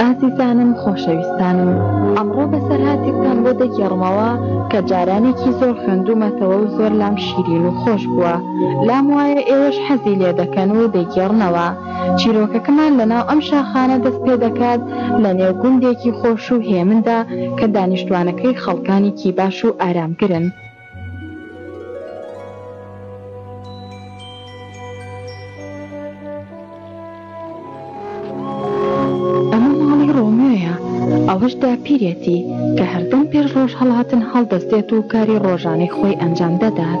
ئازیزانم خۆشەویستانم ئەمڕۆ بەسەرهاتێکتان بۆ دەگێڕمەوە کە جارانێکی زۆر خوێندومەتەوە و زۆر لام شیرین و خۆش بووە لام وایە ئێوەش حەزی لێ دەکەن و دەیگێڕنەوە چیرۆکەکەمان لەناو ئەم شاخانە دەست پێ دەکات لە نێو گوندێکی خۆش و هێمندا کە دانیشتوانەکەی خەڵکانێکی باش و ئارامگرن. ئەوەش داپیرێتی کە هەردەم پێش ڕۆژ هەڵاتن هەڵدەستێت و کاری ڕۆژانەی خۆی ئەنجام دەدات.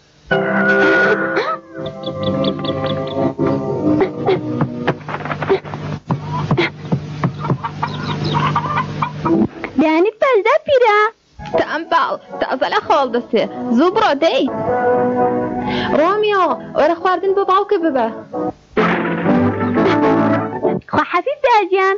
دەیانیت پاشدا پیرە تە ئەم باڵ تازە لە خۆڵ دەستێ زوو بڕۆ دەی ڕۆمیۆ وەرە خواردن بۆ باوکە ببە خواحەفیز داجیان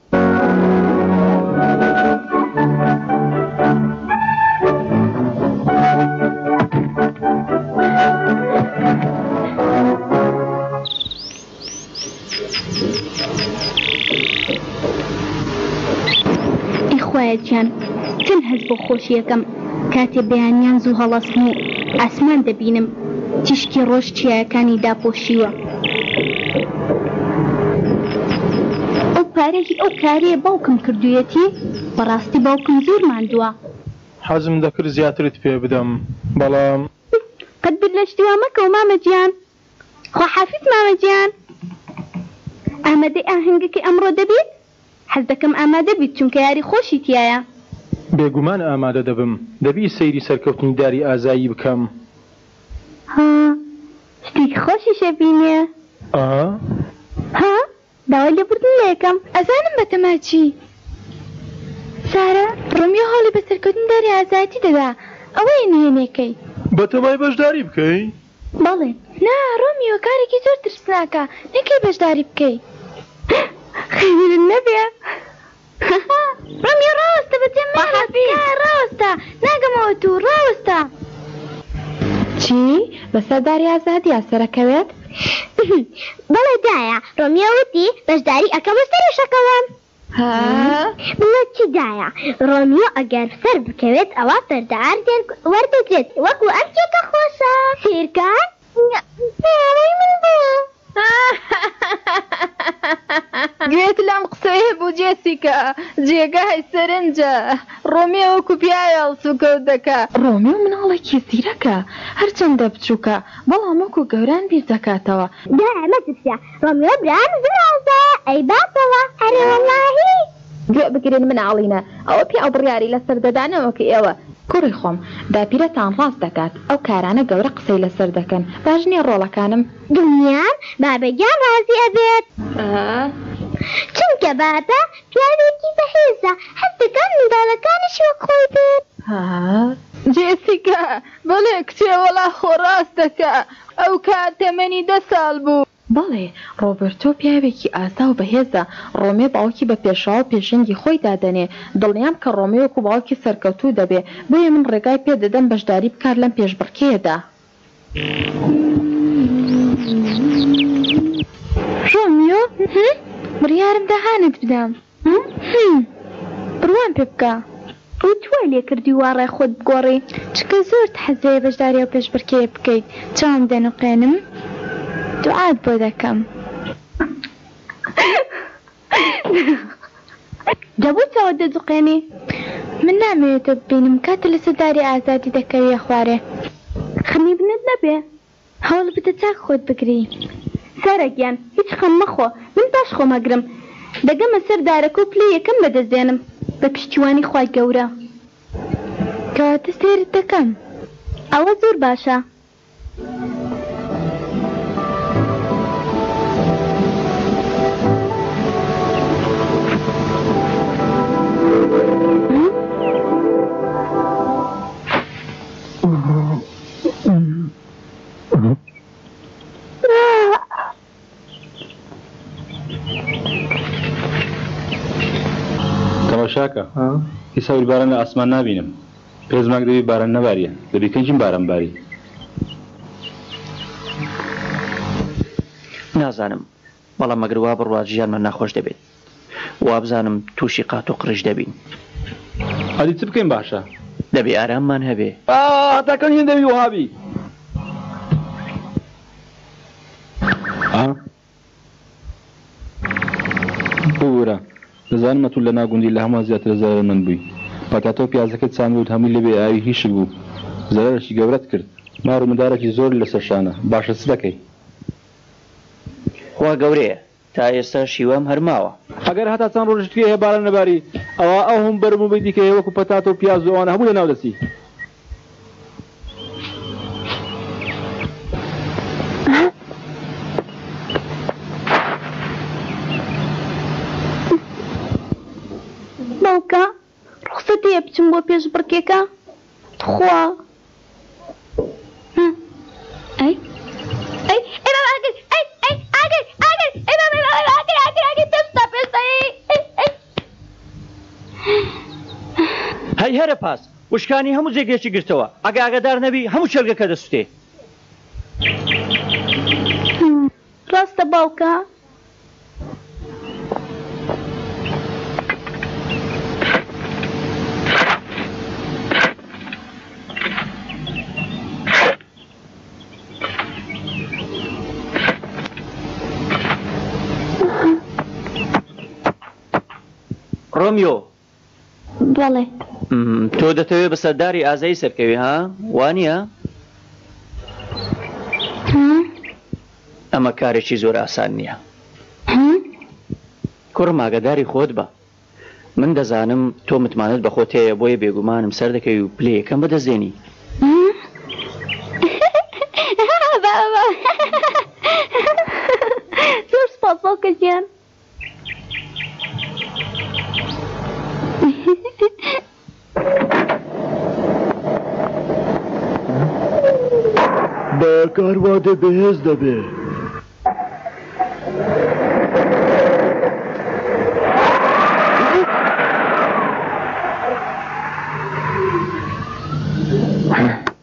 خوایەکیان چەن هەست بۆ خۆشیەکەم کاتێ بەیانیان زوو هەڵەسن و ئاسمان دەبینم تیشکی ڕۆژ چیایەکانی داپۆشیوە ئەو پارە هی ئەو کارەیە باوکم کردویەتی بەڕاستی باوکم زۆر ماندوە. حەزم دەکرد زیاترت پێ بدەم بەڵام. قەت بیر لە شتی وا مەکەوە مامە جیان خواحافیز مامە جیان ئامادەی ئاهەنگەکەی ئەمڕۆ دەبیت؟ حەز دەکەم ئامادە بیت چونکە یاری خۆشی تیایە. بێگومان ئامادە دەبم. دەبی سەیری سەرکەوتنی داری ئازایی بکەم. ها شتێکی خۆشیش ئەبینێ. ئا. ها داوای لێبوردن لێ ئەکەم. ئەزانم بە تەما چی. سارا، ڕۆمیۆ هەوڵی بە سەرکەوتنی داری ئازایەتی دەدا. ئەوەیە نهێنیەکەی. بەتەمای بەشداری بکەی؟ بەڵێ. نا ڕۆمیۆ کارێکی زۆر ترسناکە نەکەی بەژداری بکەی. خەیرت نەبێ هەهە. ڕۆمیۆ ڕاوەستە بەجێم مەیەڵە تکایە ڕاوەستە ناگەمەوە توو ڕاوەستە. چی؟ بەسەر داری ئازادیا سەرەکەوێت؟ بەڵێ دایە. ڕۆمیۆ وتی بەژداری ئەکەمە سەرو شەقەوە. لە چی دایە ڕۆمیۆ ئەگەر سەر بکەوێت ئەوا پەردە ئارتێر وەردەگرێت وەکو ئەم کێکە خۆشە سیرکان پێڵەی من بۆ. گوێت لەم قسەیە بوو جێسیکا جێگای سەرنجە ڕۆمیۆ وەکو پیاوێ هەڵسوکەوت دەکا. ڕۆمیۆ مناڵێکی زیرەکە هەرچەندە بچوکە بەڵام وەکو گەوران بیردەکاتەوە. دایە مەترسە ڕۆمیۆ برام زۆر ئازایە ئەی بابەوە ئەرێ وەڵاهی. گوێ بگرن مناڵینە ئەوە پیاو بڕیاری لەسەر دەدا نەوەک ئێوە. کوڕی خۆم داپیرەتان ڕاست دەکات ئەو کارانە گەورە قسەی لەسەر دەکەن باش نیە ڕۆڵەکانم. دڵنیام بابە گیان ڕازی ئەبێت. چونکە بابە پیاوێکی بەهێزە حەز دەکات منداڵەکانیشی وەک خۆی بێت. جێسیکا. بەڵێ کچێ وەڵا خۆ ڕاست دەکا ئەو کات تەمەنی دە ساڵ بوو. بەڵێ ڕۆبەرتۆ پیاوێکی ئازا و بەهێزە، ڕۆمێ باوکی بە پێشەوا و پێشەنگی خۆی دادەنێ، دڵنیام کە ڕۆمێ وەکو باوکی سەرکەوتوو دەبێ، بۆیە من ڕێگای پێ دەدەم بەشداری بکات لەم پێشبڕکێیەدا. ڕۆمیۆ، هه، بڕیارم دا هانت بدەم. هه بڕوام پێ بکە ڕوت وای لێ کردوی وا ڕای خۆت بگۆڕی چونکە زۆرت حەز لێیە بەشداری ئەو پێشبڕکێیە بکەیت چاوم دەنوقێنم دوعات بۆ دەکەم جا بۆ چاوت دەجوقێنی من نامەوێ تۆ ببینم کاتە لەسەر داری ئازادی دەکەویە خوارێ. خنیبنت نەبێ هەوڵبدە چاک خۆت بگری. سارا گیان هیچ خەم مەخۆ من باش خۆم ئەگرم دەگەمە سەر دارەکە و پلەی یەکەم بەدەست دێنم بە پشتیوانی خوای گەورە کەواتە سەیرت دەکەم ئەوە زۆر باشە. تەماشاکە ئیسا وت باران لە ئاسمان نابینم پێ زماک دەبی باران نەباریە دەبی کەنجیم باران باری. نازانم بەڵام ئەگەر وا بڕوات ژیانمان ناخۆش دەبێت و وابزانم تووشی قات و قڕیش دەبین. ئەدی چ بکەین باشە؟ دەبێ ئاراممان هەبێ. ئاه تاکە هین دەوی وەها بی. ببورە دەزانم ئەتوو لە ناو گوندی لە هەموان زیاتر زەرەر مەند بووی پەتاتە و پیازەکەت چاندووت هەمووی لێ بێ ئاوی هیشک بوو زەرەرەکی گەورەت کرد مار و مندارەکی زۆر لە سەر شانە باشە چ دەکەی خوا گەورەیە تا ئێستا شیوام هەر ماوە. ئەگەر هەتا چەند ڕۆژی تکێ هەیە باران نەباری ئەوا ئەو هەموو بەرو بوومەی دیکە هەیە وەکو پەتاتە و پیاز و ئەوانە هەموو لەناو دەچی. باوکە ڕوخسەت هەیە بچم بۆ پێشبڕکێکە تخوا ها ئەی ئەی ئەی بابا ئاگر ئەی ئەی ئاگر ئاگر ئەی بابا ئەی بابا ئاگر ئاگر ئاگر تەشتا پێشتا ئەی ئەی ئەی هەی هەرە پاس وشکانی هەموو جێگرێکی گرتەوە ئەگە ئاگادار نەبی هەموو کێلگەکە دەسوتێ. ڕاستە باوکە؟ ڕۆمیۆ، بەڵێ. تۆ دەتەوێ بە سەرداری ئازایی سەرکەوی ها وانە؟ ئەمە کارێکی زۆر ئاسان نییە. کوڕم ئاگاداری خۆت بە. من دەزانم تۆ متمانەت بەخۆت هەیە بۆیە بێگومانم سەردەکەوی و پلێ یەکەم بەدەستێنی. زۆر سپاس باوکە گیان. بە کار وا دێ بەهێز دەبێ.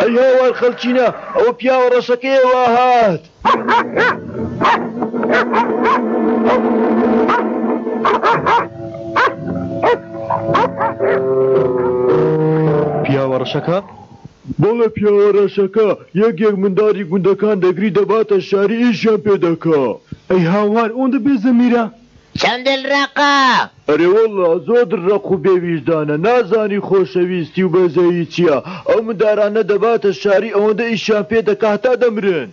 ئەی هاوار خەلچینە ئەو پیاوە ڕەشەکەیە واهات. پیاوە ڕەشەکە؟ بەڵێ پیاوە ڕەشەکە یەک یەک منداری گوندەکان دەگری دەباتە شاری ئیشیان پێ دەکا. ئەی هاوار ئۆندە بێ زەمیرە. چەندل رەقە. ئەرێ وەڵا زۆر دل ڕەق و بێ ویژدانە نازانی خۆشەویستی و بەزەیی چیە ئەو مندارانە دەباتە شاری ئەوەندە ئیشیان پێ دەکا هەتا دەمرن.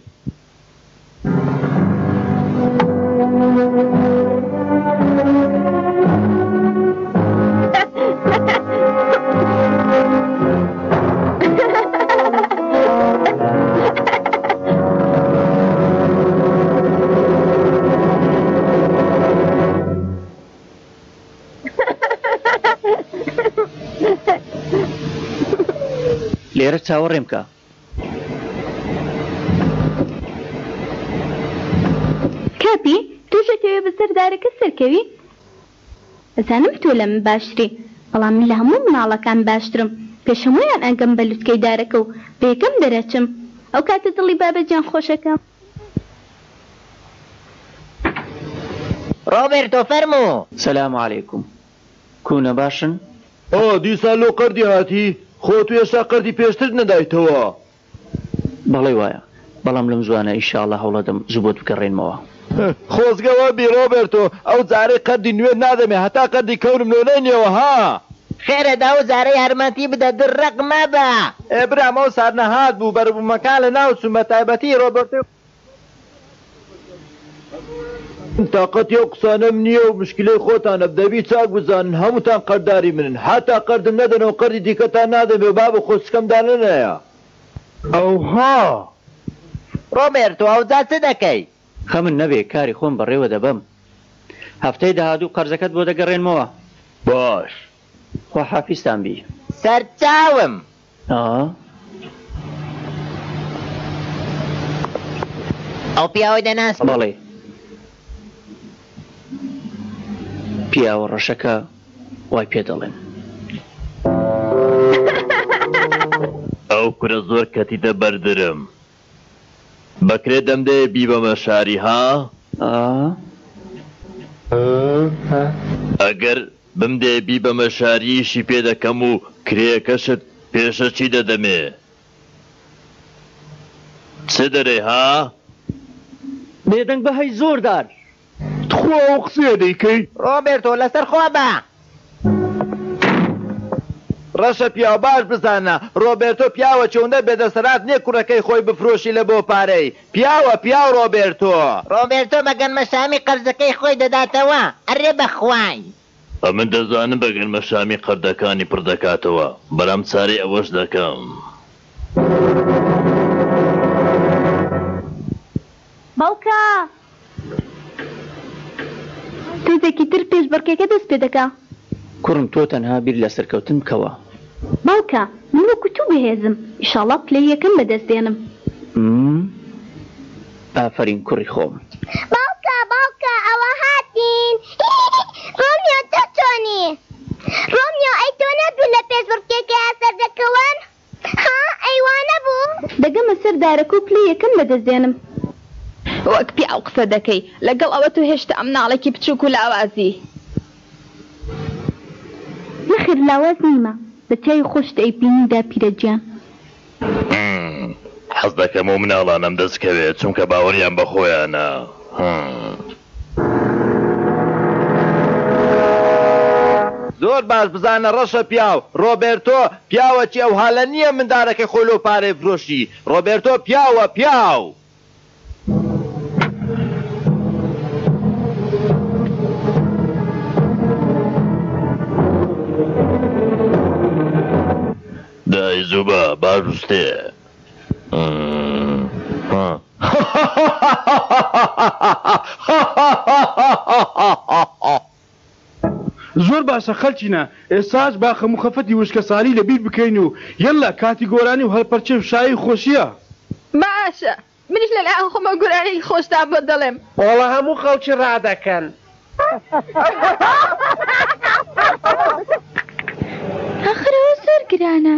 لێرە چاوەڕێم بکە کاپی تۆشەتەوێ بەسەر دارەکە سەرکەوی ئەزانم تۆ لەمن باشتری بەڵام من لە هەموو مناڵەکان باشترم پێش هەموویان ئەگەم بە لوتکەی دارەکە و بە یەکەم دەرەچم ئەو کاتە دڵی بابە جان خۆشەکەم. ڕۆبێرتۆ فەرموو. سلام علیکم کونە باشن. ئا دیسان لۆ قەردی هاتی؟ خۆ تو هێشتا قەردی پێشترت نەدایتەوە. بەڵێ وایە بەڵام لەم زوانە ئیشاڵا هەوڵەدەم زوو بۆت بگەڕێنمەوە. خۆزگە وەبی ڕۆبێرتۆ ئەو جارەی قەردی نوێت نادەمێ هەتا قەردی کەونم لۆ نەینیەوە ها. خێرە داو جارە یارمەتی بدە درڕەق مەبە. ئێ برام ئەو سار نەهات بوو بەروبومەکان لەناو چوون بەتایبەتی ڕۆبەرتۆی خۆم. من تاقەتی ئەو قسانەم نیە و مشکلەی خۆتانە دەبی چاک بزانن هەمووتان قەرداری منن هاتا قەردم نەدەنەوە قەردی دیکەتان نادەمێ و با بە خۆسکەم دانەنەیە ئەوها ڕۆبێرتۆ ئەوجا چ دەکەی؟ خەمت نەبێ کاری خۆم بەڕێوە دەبەم هەفتەی داهاتوو قەرزەکەت بۆ دەگەڕێنمەوە. باش. خواحافیزتان بی. سەرچاوم. ئەو پیاوە دەناسم. بەڵێ. پیاوە ڕەشەکە وای پێ دەڵێن. ئەو کورە زۆر کەتیتە بەر درم. بەکرێ دەم دەیە بیبەمە شاری ها؟ ئەگەر بمدەێ بیبەمە شار ئیشی پێ دەکەم و کرێکەشت پێشە چی دەدەمێ چ دەرێ ها؟ بێدەنگ بە هەی زۆردار. تخوا ئەو قسەیە دەیکەی؟ ڕۆبێرتۆ لەسەر خۆ بە. ڕەشە پیاو باش بزانە ڕۆبێرتۆ پیاوە چۆنە بێدەسەرات نیە کوڕەکەی خۆی بفرۆشی لە بۆ پارەی. پیاوە پیاو ڕۆبێرتۆ. ڕۆبێرتۆ بە گەنمەشامی قەرزەکەی خۆی دەداتەوە، ئەرێ بەخوای. ئەمن دەزانم بە گەنمەشامی قەردەکانی پڕ دەکاتەوە، بەلام چارەی ئەوەش دەکەم. باوکە! تێزێکی تر پێش بڕکێکە دەست پێ دەکا. کوڕم تۆ تەنها بیر لە سەرکەوتن بکەوە. باوکە من وەکو تو بەهێزم ئیشاڵا پلەی یەکەم بەدەست دێنم. م ئافەرین کوڕی خۆم. باوکە باوکە ئەوە هاتین هیهیهی ڕۆمیۆ تۆ چۆنی. ڕۆمیۆ ئەی تۆ نەت وت لە پێش بڕکێکەیا سەردەکەون. ها ئەی وانەبوو. دەگەمە سەر دارەکە و پلەی یەکەم لەدەستدێنم. وەک پیاو قسە دەکەی. لەگەڵ ئەوە تۆ هێشتا مناڵێکی بچووک و لاوازی. نەخێر لاواز نیمە. بە چاوی خۆشت ئەیبینی داپیرە گیان. ئم. حەزدەکەم ئەو مناڵانەم دەستکەوێت چونکە باوەڕیان بەخۆیانە. ئم. زۆر باش بزانە ڕەشە پیاو. ڕۆبێرتۆ پیاوە چی ئەو هالە نیە مندارەکەی خۆی لۆ پارەی فرۆشی ڕۆبێرتۆ پیاوە پیاو. دای زوبە باش بستێ. زۆر باشە خەلکینە ئێستاش با خەم و خەفەتی وشکە سالی لە بیر بکەین و یەللا کاتی گۆرانی و هەلپەرکێ و شایی و خۆشیە. باشە منیش لە لایەن خۆمە گورانیەکی خۆشتان بۆ دەڵێم. وەڵا هەموو خەڵکی ڕادەکەن. ئاخر ئەوە زۆر گرانە.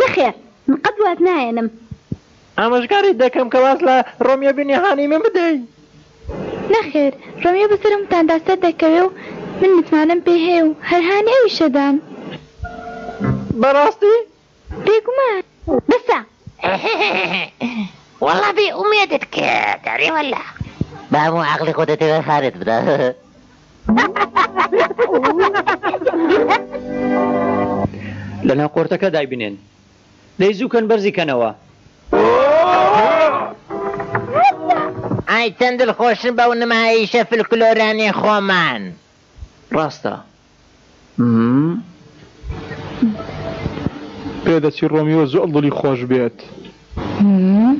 نەخێر من قەت واز نایەنم. ئامۆژگاریت دەکەم کە واز لە ڕۆمیۆ بینی هانیمون بدەی. نەخێر ڕۆمیۆ بەسەر هەمووتاندا سەر دەکەوێ و من متمانەم پێی هەیە و هەر هانی ئەویش ئەدام. بەڕاستی؟ بێگومان. بەسە وەڵا بێ ئومێدت کرد ئەرێ وەلا بە هەموو عقلی خۆ دەتەوێت خارت بدە لە ناو قۆرتەکە دای بنێن دەی زووکەن بەرزی کەنەوە ئای چەند دڵخۆشن بەو نمایشە فلکلۆرانی خۆمان. ڕاستە مم. پێ دەچی ڕۆمیۆ زۆر دڵی خۆش بێت. مم.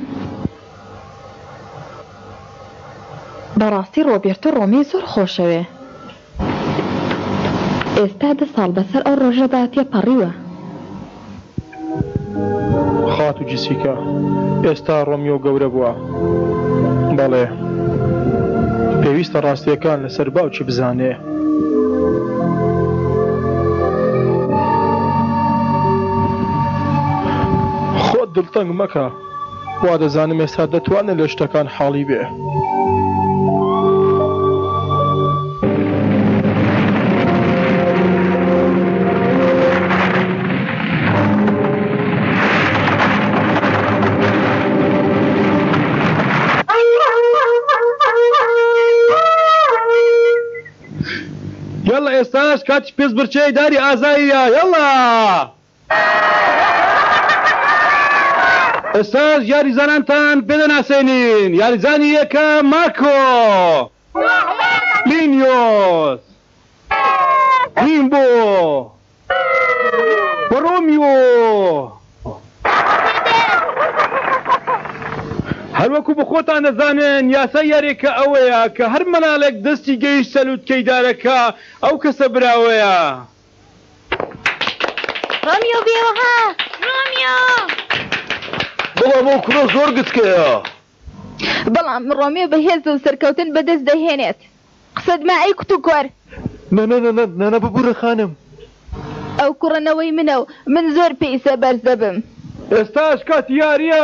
بەڕاستی ڕۆبێرتۆ ڕۆمیۆی زۆر خۆشەوێ. ئێستا دە ساڵ بەسەر ئەو ڕۆژەدا تێپەڕیوە. خاتوو جیسیکا، ئێستا ڕۆمیۆ گەورە بووە. بەڵێ. پێویستە ڕاستییەکان لەسەر باوکی بزانێ. خۆت دڵتەنگ مەکە. وادەزانم ئێستا دەتوانێ لە شتەکان حاڵی بێ. یەڵا ئێستاش کاتی پێسبرچێی داری ئازاییە یەڵا. ئێستاش یاریزانانتان پێ دەناسێنین، یاریزانی یەکەم، ماکۆ مینیۆس ریمبۆ و ڕۆمیۆ، هەروەکو بە خۆتان دەزانن یاسای یاریەکە ئەوەیە کە هەر مەناڵێک دەستی گەیشتە لوتکەی دارەکە ئەو کەسە براوەیە. ڕۆمیۆ بێوەها ڕۆمیۆ بەڵام ئەو کوڕە زۆر گچکەیە. بەڵام ڕۆمیۆ بەهێزە و سەرکەوتن بەدەست دەهێنێت. قسەت ما ئەی کوتوکۆر. نانانانانا ببورە خانم. ئەو کوڕە نەوەی منە و من زۆر پێی سەبەرز دەبم. ئێستاش کاتی یارییە.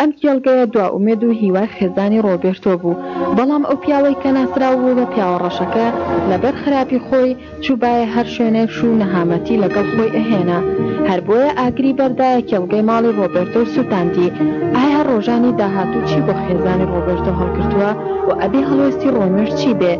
ئەم کێڵگەیە دوا ئومێد و هیوای خێزانی ڕۆبێرتۆ بوو، بەڵام ئەو پیاوەی کە ناسراو بوو بە پیاوە ڕەشەکە، لەبەر خراپی خۆی، چووبایە هەر شوێنێک شوو و نەهامەتی لەگەڵ خۆی ئەهێنا. هەر بۆیە ئاگری بەردایە کێڵگەی ماڵی ڕۆبێرتۆ و سووتاندی. ئایا ڕۆژانی داهاتوو چی بۆ خێزانی ڕۆبێرتۆ هەڵگرتووە و ئەبێ هەڵوێستی ڕۆمێر چی بێ؟